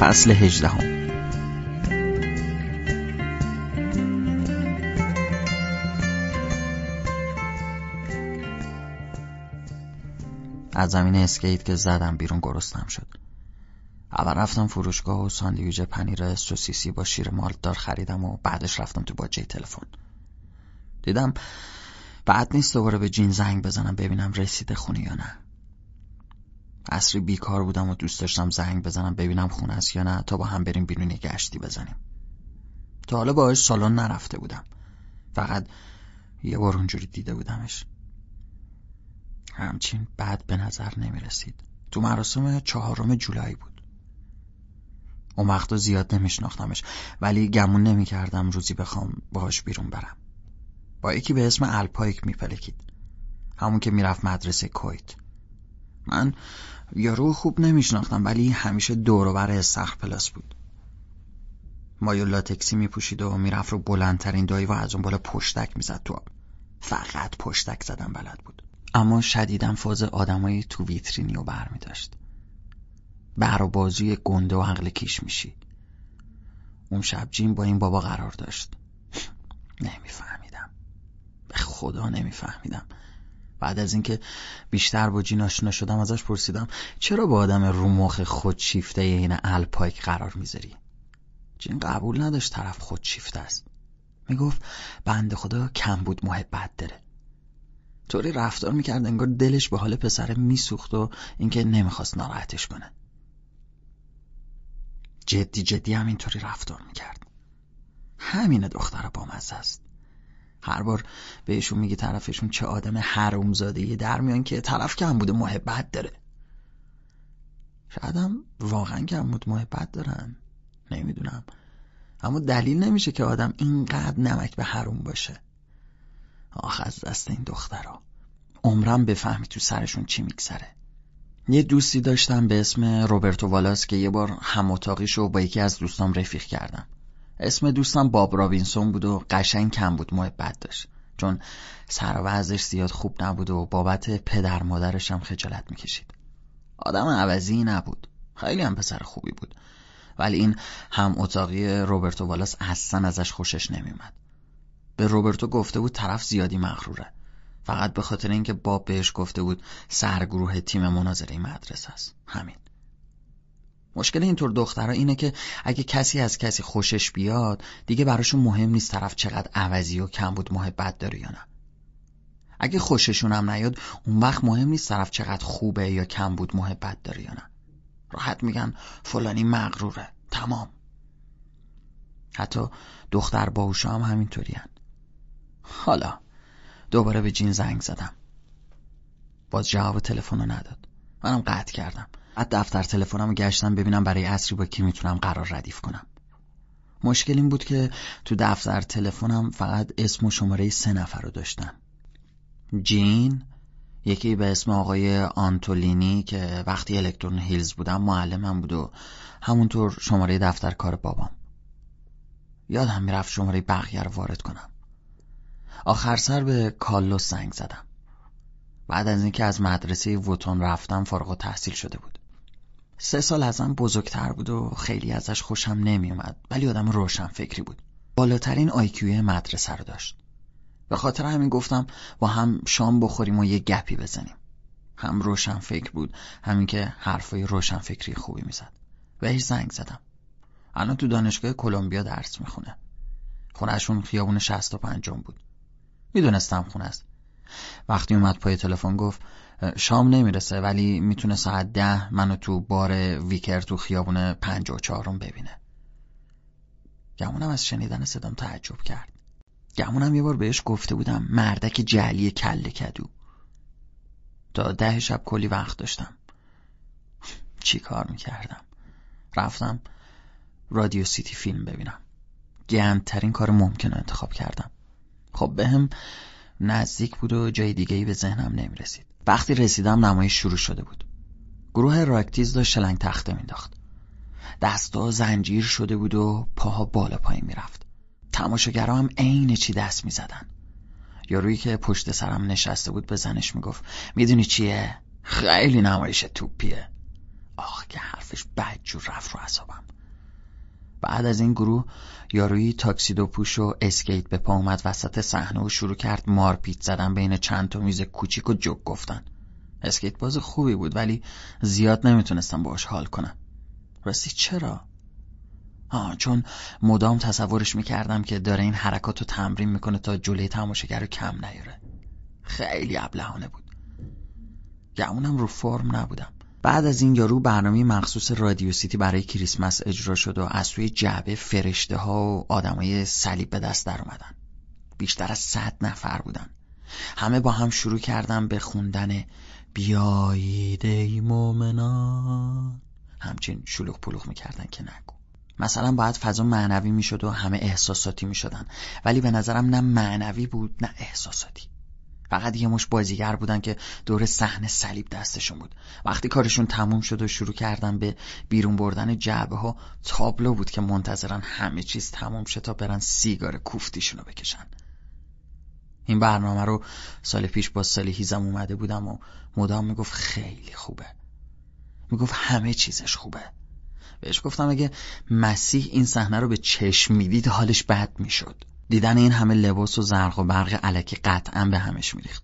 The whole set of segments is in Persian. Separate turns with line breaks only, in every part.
فصل هجدهم. از زمین اسکیت که زدم بیرون گرستم شد. اول رفتم فروشگاه و ساندویچ پنیر سوسیسی با شیر مالتدار خریدم و بعدش رفتم تو باجه تلفن. دیدم بعد نیست دوباره به جین زنگ بزنم ببینم رسیده خونه یا نه. اصری بیکار بودم و دوست داشتم زنگ بزنم ببینم خونه است یا نه تا با هم بریم بیرون گشتی بزنیم. تا حالا باهاش سالن نرفته بودم. فقط یه بار اونجوری دیده بودمش. همچین بد به نظر نمی رسید تو مراسم چهارم جولای بود. اون وقتا زیاد نمیشناختمش ولی گمون نمی کردم روزی بخوام باهاش بیرون برم. با یکی به اسم الپایک میپلکید. همون که می‌رفت مدرسه کویت. من یارو خوب نمیشناختم ولی همیشه دوروبر استخر پلاس بود. مایو لاتکسی میپوشید و می‌رفت رو بلندترین دایی و از اون بالا پشتک می‌زد تو فقط پشتک زدن بلد بود. اما شدیدم فاز آدمایی تو ویترینی و بر می داشت بر و بازوی گنده و عقل کیش میشی. اون شب جیم با این بابا قرار داشت. نمیفهمیدم. به خدا نمیفهمیدم. بعد از اینکه بیشتر با جین آشنا شدم ازش پرسیدم چرا با آدم رومخ خودشیفته این الپایک قرار می‌ذاری؟ جین قبول نداشت طرف خودشیفته است. می‌گفت بند خدا کم بود محبت داره. طوری رفتار می‌کرد انگار دلش به حال پسر میسوخت و اینکه نمی‌خواست ناراحتش کنه. جدی جدی هم اینطوری رفتار می‌کرد. همین دختر بامزه است. هر بار بهشون میگه طرفشون چه آدم حرومزاده در میان که طرف کم بوده محبت داره. شاید هم واقعا کم بود محبت دارن. نمی‌دونم. اما دلیل نمیشه که آدم اینقدر نمک به حروم باشه. آخ از دست این دخترها. عمرم بفهمی تو سرشون چی میگذره. یه دوستی داشتم به اسم روبرتو والاس که یه بار هم اتاقیشو با یکی از دوستام رفیق کردم. اسم دوستم باب رابینسون بود و قشنگ کم بود محبت داشت. چون سر و زیاد خوب نبود و بابت پدر مادرش هم خجالت می‌کشید. آدم عوضی نبود. خیلی هم پسر خوبی بود. ولی این هم اتاقی روبرتو والاس اصلا ازش خوشش نمیومد به روبرتو گفته بود طرف زیادی مغروره. فقط به خاطر اینکه باب بهش گفته بود سرگروه تیم مناظره مدرسه است. همین. مشکل اینطور دخترها اینه که اگه کسی از کسی خوشش بیاد دیگه براشون مهم نیست طرف چقدر عوضی و کم بود محبت داره یا نه. اگه خوششون هم نیاد اون وقت مهم نیست طرف چقدر خوبه یا کم بود محبت داره یا نه. راحت میگن فلانی مغروره. تمام. حتی دختر باوشا هم همینطوری حالا دوباره به جین زنگ زدم. باز جواب تلفن رو نداد. منم قطع کردم. بعد دفتر تلفنم گشتم ببینم برای اصری با کی می‌تونم قرار ردیف کنم. مشکل این بود که تو دفتر تلفنم فقط اسم و شماره سه نفر رو داشتم. جین یکی به اسم آقای آنتولینی که وقتی الکترون هیلز بودم معلمم بود و همونطور شماره دفتر کار بابام. یادم می‌رفت شماره بقیه رو وارد کنم. آخر سر به کالوس زنگ زدم. بعد از اینکه از مدرسه ووتون رفتم فارغ تحصیل شده بود. سه سال ازم بزرگتر بود و خیلی ازش خوشم نمیومد ولی آدم روشن فکری بود. بالاترین آیکیوی مدرسه رو داشت. به خاطر همین گفتم با هم شام بخوریم و یه گپی بزنیم. هم روشن فکر بود همین که حرفای روشن فکری خوبی می‌زد. بهش زنگ زدم. الان تو دانشگاه کلمبیا درس می‌خونه. خونهشون خیابون شست و پنجم بود. می‌دونستم خونه است. وقتی اومد پای تلفن گفت شام نمی‌رسه ولی می‌تونه ساعت ده منو تو بار ویکر تو خیابون پنج و چهارم ببینه. گمونم از شنیدن صدام تعجب کرد. گمونم یه بار بهش گفته بودم مردک جلی کله کدو. تا ده شب کلی وقت داشتم. چی کار می‌کردم؟ رفتم رادیو سیتی فیلم ببینم. گندترین کار ممکن رو انتخاب کردم. خب بهم نزدیک بود و جای دیگه ای به ذهنم نمی رسید وقتی رسیدم نمایش شروع شده بود. گروه راکتیز داشت شلنگ تخته مینداخت دستا زنجیر شده بود و پاها بالا پایین می‌رفت. تماشاگرها هم عین چی دست می‌زدن. یارویی که پشت سرم نشسته بود به زنش می‌گفت می‌دونی چیه؟ خیلی نمایش توپیه. آخ که حرفش بدجور رفت رو حسابم بعد از این گروه یاروی تاکسیدو پوش و اسکیت به پا اومد وسط صحنه و شروع کرد مارپیچ زدن بین چند تا میز کوچیک و جوک گفتن. اسکیت باز خوبی بود ولی زیاد نمی‌تونستم باش حال کنم راستی چرا؟ آه چون مدام تصورش می‌کردم که داره این حرکات رو تمرین می‌کنه تا جلوی تماشاگر رو کم نیاره. خیلی ابلهانه بود. گمونم رو فرم نبودم. بعد از این یارو برنامه مخصوص رادیو سیتی برای کریسمس اجرا شد و از سوی جعبه فرشته ها و آدمای صلیب به دست در اومدن. بیشتر از صد نفر بودن. همه با هم شروع کردن به خوندن بیایید ای مومنان همچین شلوغ پلوغ می‌کردن که نگو. مثلا باید فضا معنوی می‌شد و همه احساساتی می‌شدن. ولی به نظرم نه معنوی بود نه احساساتی. فقط یه مش بازیگر بودن که دور صحنه صلیب دستشون بود. وقتی کارشون تموم شد و شروع کردن به بیرون بردن جعبه ها تابلو بود که منتظرن همه چیز تموم شه تا برن سیگار کوفتیشون رو بکشن. این برنامه رو سال پیش با سالی هیزم اومده بودم و مدام می‌گفت خیلی خوبه. می‌گفت همه چیزش خوبه. بهش گفتم اگه مسیح این صحنه رو به چشم می‌دید حالش بد می‌شد. دیدن این همه لباس و زرق و برق علکی قطعا به همش میریخت.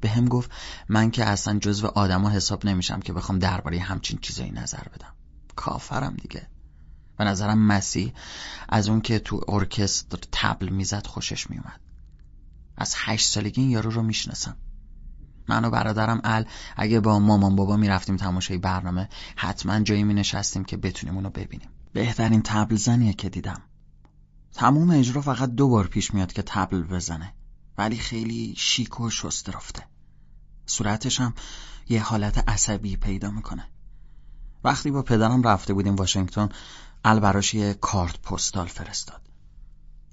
به هم گفت من که اصلا جزو آدما حساب نمیشم که بخوام درباره همچین چیزایی نظر بدم. کافرم دیگه. به نظرم مسیح از اون که تو ارکستر تبل می‌زد خوشش میومد از هشت سالگی این یارو رو می‌شناسم. من و برادرم ال اگه با مامان بابا می‌رفتیم تماشای برنامه حتما جایی می نشستیم که بتونیم اونو ببینیم. بهترین تبل زنیه که دیدم. تموم اجرا فقط دو بار پیش میاد که تبل بزنه. ولی خیلی شیک و شسته رفته. صورتش هم یه حالت عصبی پیدا می‌کنه. وقتی با پدرم رفته بودیم واشنگتن ال براش یه کارت پستال فرستاد.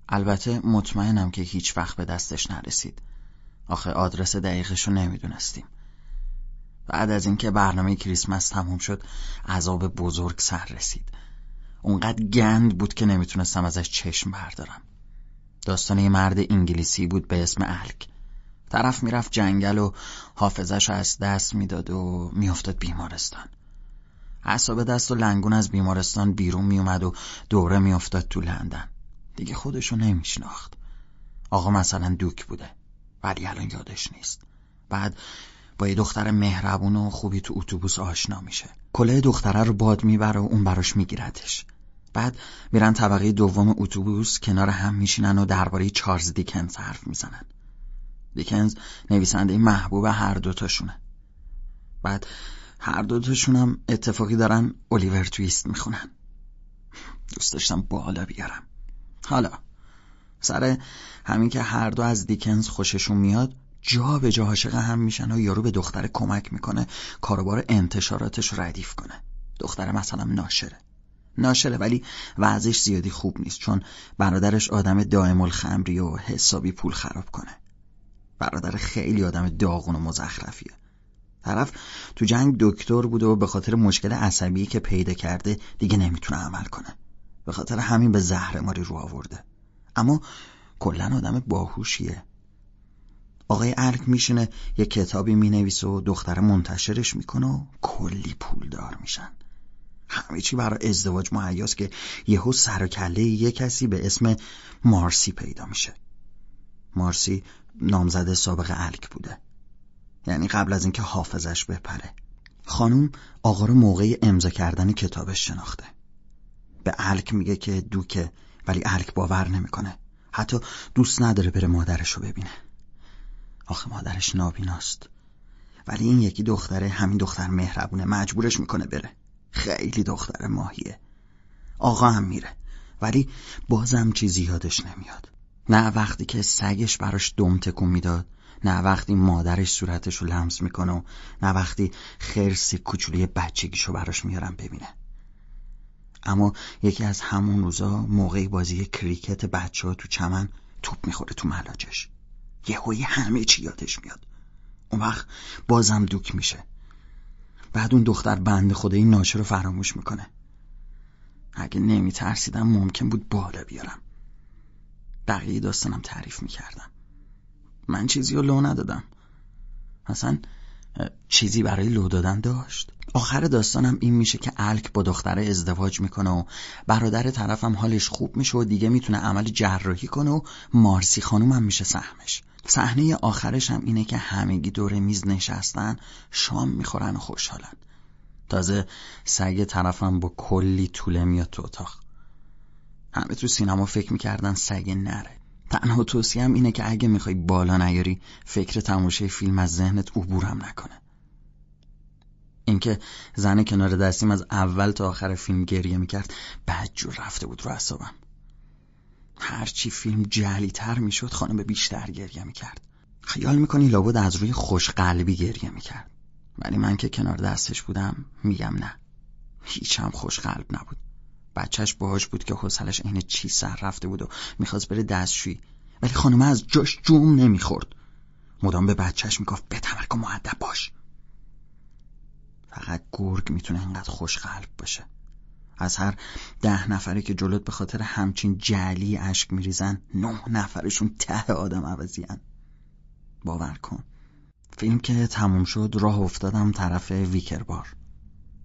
البته مطمئنم که هیچ وقت به دستش نرسید. آخه آدرس دقیقش رو نمی‌دونستیم. بعد از اینکه برنامه کریسمس تموم شد عذاب بزرگ سر رسید. اونقدر گند بود که نمی‌تونستم ازش چشم بردارم. داستان یه مرد انگلیسی بود به اسم الک. طرف می‌رفت جنگل و حافظش از دست می‌داد و میافتاد بیمارستان. اعصاب دست و لنگون از بیمارستان بیرون میومد و دوره میافتاد تو لندن. دیگه خودشو نمیشناخت. آقا مثلا دوک بوده ولی الان یادش نیست. بعد با یه دختر مهربون و خوبی تو اتوبوس آشنا میشه. کلاه دختره رو باد می‌بره و اون براش میگیردش. بعد میرن طبقه دوم اتوبوس کنار هم میشینن و درباره چارلز دیکنز حرف می‌زنن. دیکنز نویسنده محبوب هر دوتاشونه بعد هر دوتاشون هم اتفاقی دارن الیور تویست می‌خونن. دوست داشتم بالا بیارم. حالا سر همین که هر دو از دیکنز خوششون میاد جا به جا عاشق هم میشن و یارو به دختر کمک می‌کنه کاروبار انتشاراتش ردیف کنه. دختر مثلا ناشره. ناشره ولی وضعش زیادی خوب نیست چون برادرش آدم دائم الخمری و حسابی پول خراب کنه. برادر خیلی آدم داغون و مزخرفیه. طرف تو جنگ دکتر بوده و به خاطر مشکل عصبی که پیدا کرده دیگه نمی‌تونه عمل کنه. به خاطر همین به زهر ماری رو آورده. اما کلا آدم باهوشیه. آقای ارک میشینه یه کتابی می‌نویسه و دختر منتشرش می‌کنه و کلی پول دار میشن. همه چی برای ازدواج مهیاست که یهو سر و کله یه کسی به اسم مارسی پیدا میشه. مارسی نامزد سابق الک بوده. یعنی قبل از اینکه حافظش بپره. خانوم آقا رو موقع امضا کردن کتابش شناخته. به الک میگه که دوکه ولی الک باور نمی‌کنه. حتی دوست نداره بره مادرش رو ببینه. آخه مادرش نابیناست. ولی این یکی دختره همین دختر مهربونه مجبورش می‌کنه بره. خیلی دختر ماهیه. آقا هم میره. ولی بازم چیزی یادش نمیاد. نه وقتی که سگش براش دم تکون می‌داد نه وقتی مادرش صورتش رو لمس می‌کنه و نه وقتی خرسی کوچولی بچگیشو براش میارم ببینه. اما یکی از همون روزا موقعی بازی کریکت بچه ها تو چمن توپ می‌خوره تو ملاجش. یهویی همه چی یادش میاد. اون وقت بازم دوک میشه. بعد اون دختر بند خدا این ناشه رو فراموش می‌کنه. اگه نمیترسیدم ممکن بود بالا بیارم. بقیه داستانم تعریف می‌کردم. من چیزی رو لو ندادم. اصلا چیزی برای لو دادن داشت. آخر داستانم این میشه که الک با دختره ازدواج می‌کنه و برادر طرفم حالش خوب میشه و دیگه می‌تونه عمل جراحی کنه و مارسی خانوم هم میشه سهمش. صحنه آخرش هم اینه که همگی دور میز نشستن شام می‌خورن و خوشحالن. تازه سگ طرفم با کلی طوله میاد تو اتاق. همه تو سینما فکر می‌کردن سگ نره. تنها توصیم اینه که اگه می‌خوای بالا نیاری فکر تماشای فیلم از ذهنت عبورم نکنه. اینکه زن کنار دستیم از اول تا آخر فیلم گریه می‌کرد جور رفته بود رو اصابم هرچی فیلم جلی تر می‌شد خانم بیشتر گریه می‌کرد. خیال می‌کنی لابد از روی خوش قلبی گریه می‌کرد. ولی من که کنار دستش بودم میگم نه. هیچم خوش قلب نبود. بچهش باهاش بود که حوصلش عین چی سر رفته بود و می‌خواست بره دستشویی. ولی خانومه از جاش جوم نمی‌خورد. مدام به بچهش می‌گفت بتمرک و معدب باش. فقط گرگ می‌تونه انقدر خوش قلب باشه. از هر ده نفری که جلوت به خاطر همچین جلی اشک میریزن نه نفرشون ته آدم عوضیان باور کن. فیلم که تموم شد راه افتادم طرف ویکربار.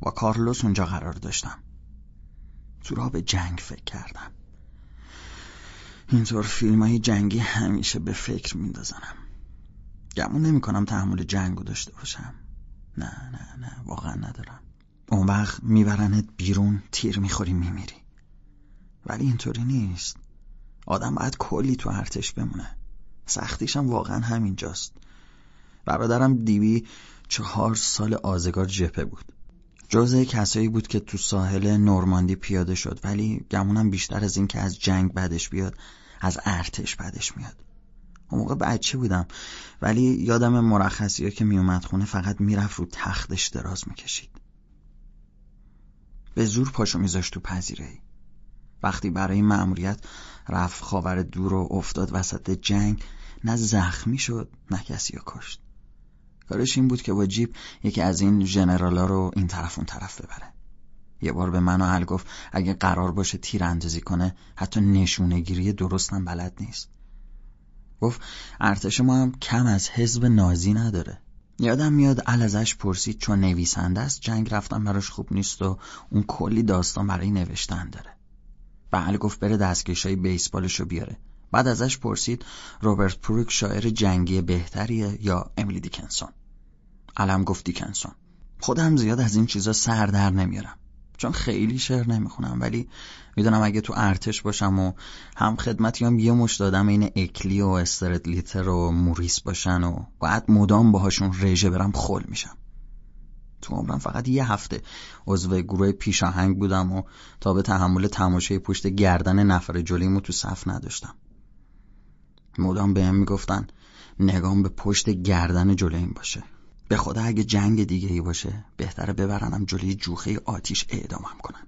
با کارلوس اونجا قرار داشتم. به جنگ فکر کردم. اینطور فیلم های جنگی همیشه به فکر میندازنم. گمون نمی کنم تحمل جنگو داشته باشم. نه نه نه واقعا ندارم. اون وقت میبرنت بیرون تیر می‌خوری میمیری. ولی اینطوری نیست. آدم باید کلی تو ارتش بمونه. سختیشم واقعا همینجاست. برادرم دیوی چهار سال آزگار جپه بود. جزء کسایی بود که تو ساحل نورماندی پیاده شد ولی گمونم بیشتر از این که از جنگ بدش بیاد از ارتش بدش میاد. اون موقع بچه بودم ولی یادم مرخصی که میومد خونه فقط می‌رفت رو تختش دراز می‌کشید. به زور پاشو میذاشت تو پذیره. وقتی برای مأموریت رفت خاور دور و افتاد وسط جنگ نه زخمی شد نه کسی کشت. کارش این بود که با جیب یکی از این جنرالا رو این طرف اون طرف ببره. یه بار به من و حل گفت اگه قرار باشه تیر اندازی کنه حتی نشونگیری درستم بلد نیست. گفت ارتش ما هم کم از حزب نازی نداره. یادم میاد ال ازش پرسید چون نویسنده است جنگ رفتن براش خوب نیست و اون کلی داستان برای نوشتن داره. بله گفت بره دستکشای بیسبالشو بیاره. بعد ازش پرسید روبرت پروک شاعر جنگی بهتریه یا امیلی دیکنسون؟ علم گفت دیکنسون خودم زیاد از این چیزا سر در نمیارم. چون خیلی شعر نمی‌خونم ولی می‌دونم اگه تو ارتش باشم و هم خدمتی هم یه مش دادم این اکلی و استردلیتر و موریس باشن و باید مدام باهاشون رژه برم خل میشم. تو عمرم فقط یه هفته عضو گروه پیشاهنگ بودم و تا به تحمل تماشای پشت گردن نفر جلویمو تو صف نداشتم. مدام بهم می‌گفتن نگام به پشت گردن جلویم باشه. به خدا اگه جنگ دیگه ای باشه بهتره ببرنم جلوی جوخه آتیش اعدامم کنن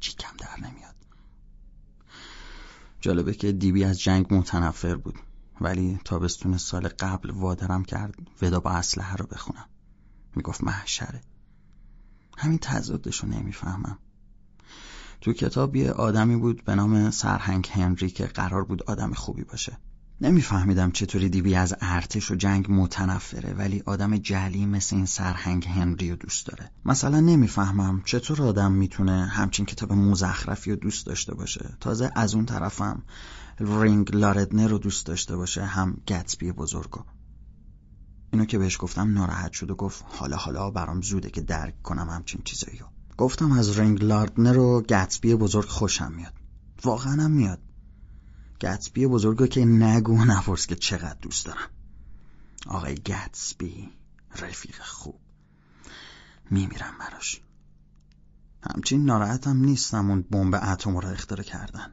چی کم در نمیاد. جالبه که دیبی از جنگ متنفر بود ولی تابستون سال قبل وادرم کرد ودا با اسلحه رو بخونم. می‌گفت محشره. همین تضادش رو نمی‌فهمم. تو کتاب یه آدمی بود به نام سرهنگ هنری که قرار بود آدم خوبی باشه. نمیفهمیدم چطوری دیبی از ارتش و جنگ متنفره ولی آدم جلی مثل این سرهنگ هنری رو دوست داره. مثلا نمی‌فهمم چطور آدم می‌تونه همچین کتاب مزخرفی رو دوست داشته باشه. تازه از اون طرفم رینگ لاردنر رو دوست داشته باشه هم گتسبی بزرگو اینو که بهش گفتم ناراحت شد و گفت حالا حالا برام زوده که درک کنم همچین چیزایی گفتم از رینگ لاردنر و گتسبی بزرگ خوشم میاد. واقعا هم میاد. گتسبی بزرگو که نگو نپرس که چقدر دوست دارم. آقای گتسبی رفیق خوب. میمیرم براش. همچین ناراحتم نیستم اون بمب اتم رو اختراع کردن.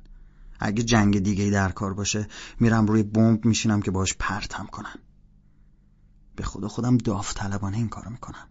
اگه جنگ دیگه در کار باشه میرم روی بمب میشینم که باش پرتم کنن. به خدا خودم داوطلبانه این کارو می‌کنم.